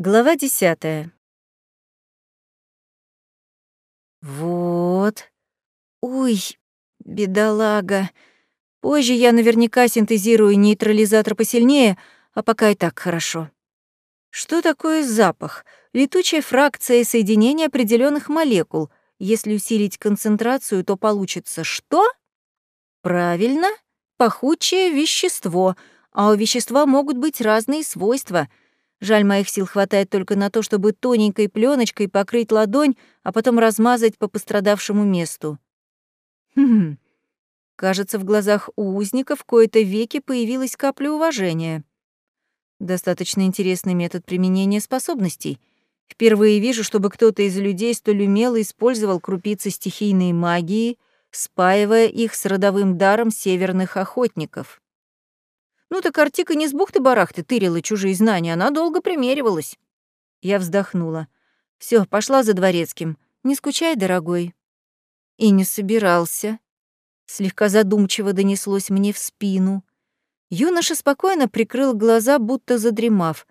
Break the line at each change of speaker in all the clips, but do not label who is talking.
Глава десятая. Вот. Ой, бедолага. Позже я наверняка синтезирую нейтрализатор посильнее, а пока и так хорошо. Что такое запах? Летучая фракция соединения определенных молекул. Если усилить концентрацию, то получится что? Правильно, пахучее вещество. А у вещества могут быть разные свойства — Жаль, моих сил хватает только на то, чтобы тоненькой пленочкой покрыть ладонь, а потом размазать по пострадавшему месту. Хм. Кажется, в глазах у узников кои-то веки появилась капля уважения. Достаточно интересный метод применения способностей. Впервые вижу, чтобы кто-то из людей столь умело использовал крупицы стихийной магии, спаивая их с родовым даром северных охотников. Ну так Артика не с бухты-барахты тырила чужие знания, она долго примеривалась. Я вздохнула. Все, пошла за дворецким. Не скучай, дорогой. И не собирался. Слегка задумчиво донеслось мне в спину. Юноша спокойно прикрыл глаза, будто задремав.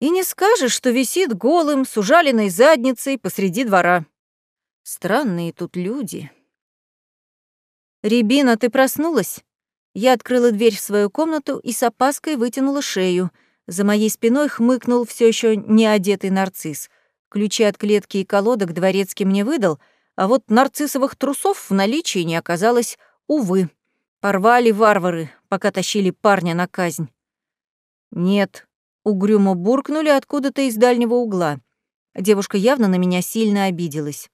И не скажешь, что висит голым, с ужаленной задницей посреди двора. Странные тут люди. «Рябина, ты проснулась?» Я открыла дверь в свою комнату и с опаской вытянула шею. За моей спиной хмыкнул все еще не одетый нарцисс. Ключи от клетки и колодок дворецкий мне выдал, а вот нарциссовых трусов в наличии не оказалось, увы. Порвали варвары, пока тащили парня на казнь. «Нет», — угрюмо буркнули откуда-то из дальнего угла. Девушка явно на меня сильно обиделась.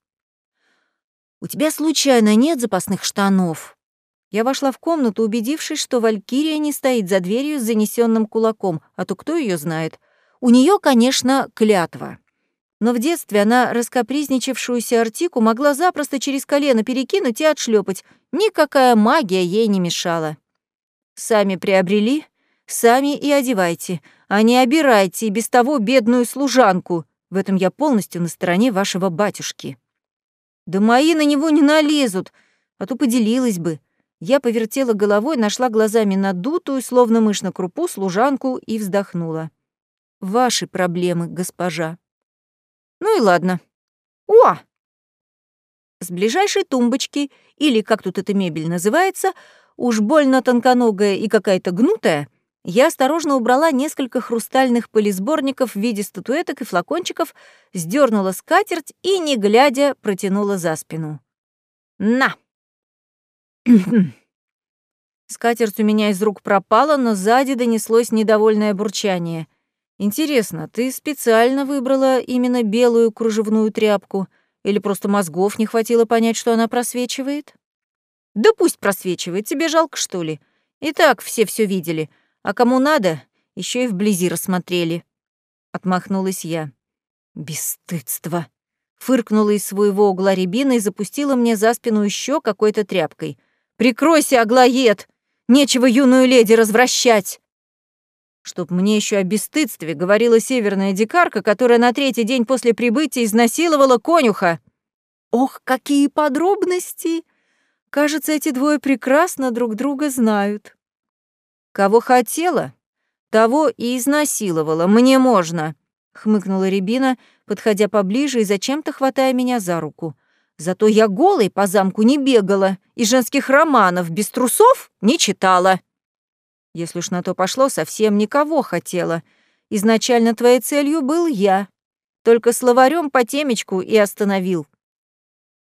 «У тебя случайно нет запасных штанов?» Я вошла в комнату, убедившись, что Валькирия не стоит за дверью с занесенным кулаком, а то кто ее знает. У нее, конечно, клятва. Но в детстве она раскопризничавшуюся Артику могла запросто через колено перекинуть и отшлепать. Никакая магия ей не мешала. Сами приобрели, сами и одевайте, а не обирайте без того бедную служанку. В этом я полностью на стороне вашего батюшки. Да мои на него не налезут, а то поделилась бы. Я повертела головой, нашла глазами надутую, словно мышь на крупу, служанку и вздохнула. «Ваши проблемы, госпожа». «Ну и ладно. О!» С ближайшей тумбочки, или как тут эта мебель называется, уж больно тонконогая и какая-то гнутая, я осторожно убрала несколько хрустальных пылесборников в виде статуэток и флакончиков, сдернула скатерть и, не глядя, протянула за спину. «На!» Скатерть у меня из рук пропала, но сзади донеслось недовольное бурчание. Интересно, ты специально выбрала именно белую кружевную тряпку или просто мозгов не хватило понять, что она просвечивает? Да пусть просвечивает, тебе жалко, что ли? И так все все видели, а кому надо, еще и вблизи рассмотрели. Отмахнулась я. Бесстыдство. Фыркнула из своего угла рябина и запустила мне за спину еще какой-то тряпкой — Прикройся, Аглоед! Нечего юную леди развращать!» Чтоб мне еще о бесстыдстве говорила северная дикарка, которая на третий день после прибытия изнасиловала конюха. Ох, какие подробности! Кажется, эти двое прекрасно друг друга знают. Кого хотела, того и изнасиловала. Мне можно, хмыкнула Рябина, подходя поближе и зачем-то хватая меня за руку. Зато я голой по замку не бегала и женских романов без трусов не читала. Если уж на то пошло, совсем никого хотела. Изначально твоей целью был я. Только словарем по темечку и остановил.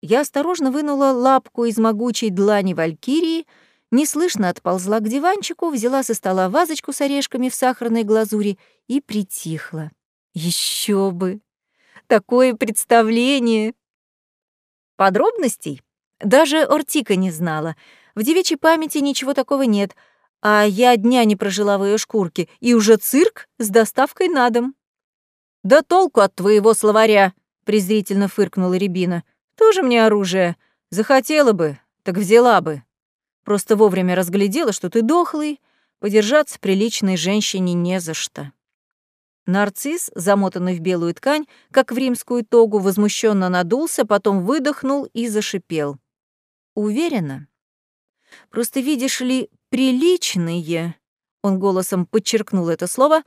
Я осторожно вынула лапку из могучей длани валькирии, неслышно отползла к диванчику, взяла со стола вазочку с орешками в сахарной глазури и притихла. Еще бы! Такое представление! Подробностей даже Ортика не знала. В девичьей памяти ничего такого нет, а я дня не прожила в ее шкурке, и уже цирк с доставкой на дом. «Да толку от твоего словаря!» — презрительно фыркнула Рябина. «Тоже мне оружие. Захотела бы, так взяла бы. Просто вовремя разглядела, что ты дохлый, подержаться приличной женщине не за что». Нарцисс, замотанный в белую ткань, как в римскую тогу, возмущенно надулся, потом выдохнул и зашипел. Уверена? Просто видишь ли, приличные, он голосом подчеркнул это слово,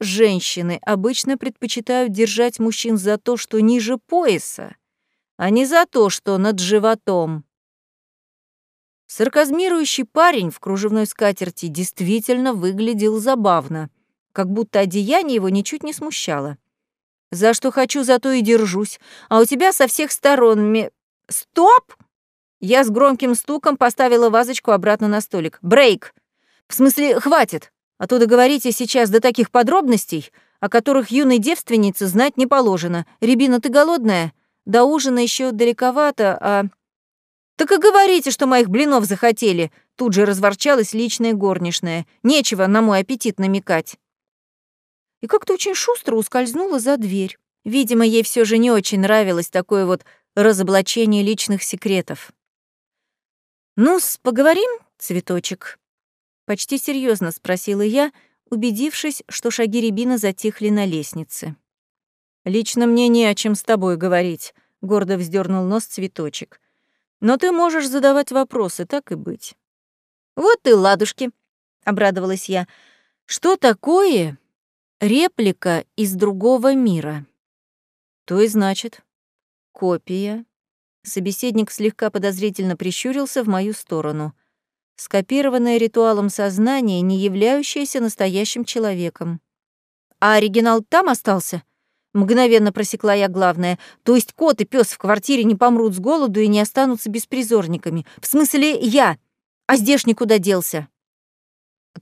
женщины обычно предпочитают держать мужчин за то, что ниже пояса, а не за то, что над животом. Сарказмирующий парень в кружевной скатерти действительно выглядел забавно, как будто одеяние его ничуть не смущало. За что хочу, зато и держусь, а у тебя со всех сторон ме... Стоп! Я с громким стуком поставила вазочку обратно на столик. Брейк! В смысле, хватит! А то договорите сейчас до таких подробностей, о которых юной девственнице знать не положено. Рябина, ты голодная? До ужина еще далековато, а... «Так и говорите, что моих блинов захотели!» Тут же разворчалась личная горничная. Нечего на мой аппетит намекать. И как-то очень шустро ускользнула за дверь. Видимо, ей все же не очень нравилось такое вот разоблачение личных секретов. ну поговорим, цветочек?» Почти серьезно спросила я, убедившись, что шаги Рябина затихли на лестнице. «Лично мне не о чем с тобой говорить», — гордо вздернул нос цветочек. Но ты можешь задавать вопросы, так и быть. Вот и ладушки, обрадовалась я. Что такое реплика из другого мира? То и значит. Копия. Собеседник слегка подозрительно прищурился в мою сторону. Скопированное ритуалом сознание, не являющееся настоящим человеком. А оригинал там остался? Мгновенно просекла я главное. То есть кот и пес в квартире не помрут с голоду и не останутся беспризорниками. В смысле, я. А здешний куда делся?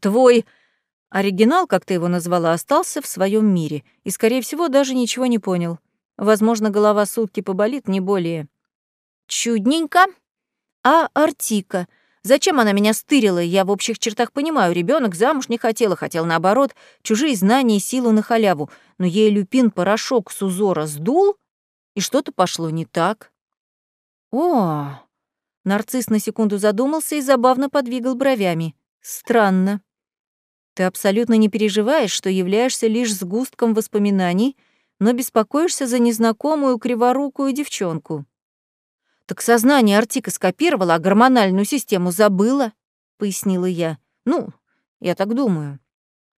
Твой оригинал, как ты его назвала, остался в своем мире и, скорее всего, даже ничего не понял. Возможно, голова сутки поболит, не более. Чудненько. А Артика? Зачем она меня стырила? Я в общих чертах понимаю, ребенок замуж не хотела, хотел наоборот, чужие знания и силу на халяву. Но ей Люпин порошок с узора сдул, и что-то пошло не так. О, нарцисс на секунду задумался и забавно подвигал бровями. Странно. Ты абсолютно не переживаешь, что являешься лишь сгустком воспоминаний, но беспокоишься за незнакомую криворукую девчонку. «Так сознание Артика скопировало, а гормональную систему забыла», — пояснила я. «Ну, я так думаю».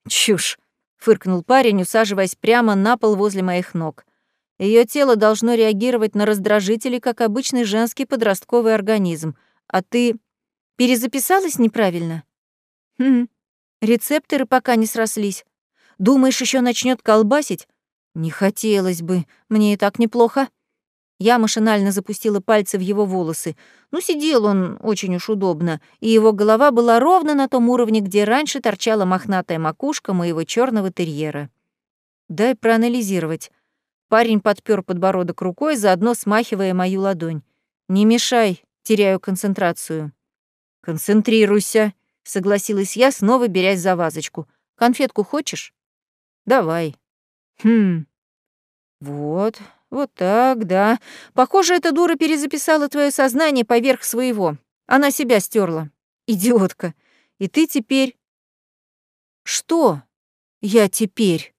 «Чушь», — фыркнул парень, усаживаясь прямо на пол возле моих ног. Ее тело должно реагировать на раздражители, как обычный женский подростковый организм. А ты перезаписалась неправильно? Хм, рецепторы пока не срослись. Думаешь, еще начнет колбасить? Не хотелось бы, мне и так неплохо. Я машинально запустила пальцы в его волосы. Ну, сидел он очень уж удобно, и его голова была ровно на том уровне, где раньше торчала мохнатая макушка моего черного терьера. Дай проанализировать. Парень подпер подбородок рукой, заодно смахивая мою ладонь. Не мешай, теряю концентрацию. Концентрируйся, согласилась я, снова берясь за вазочку. Конфетку хочешь? Давай. Хм. Вот, вот так, да. Похоже, эта дура перезаписала твое сознание поверх своего. Она себя стерла. Идиотка. И ты теперь... Что? Я теперь...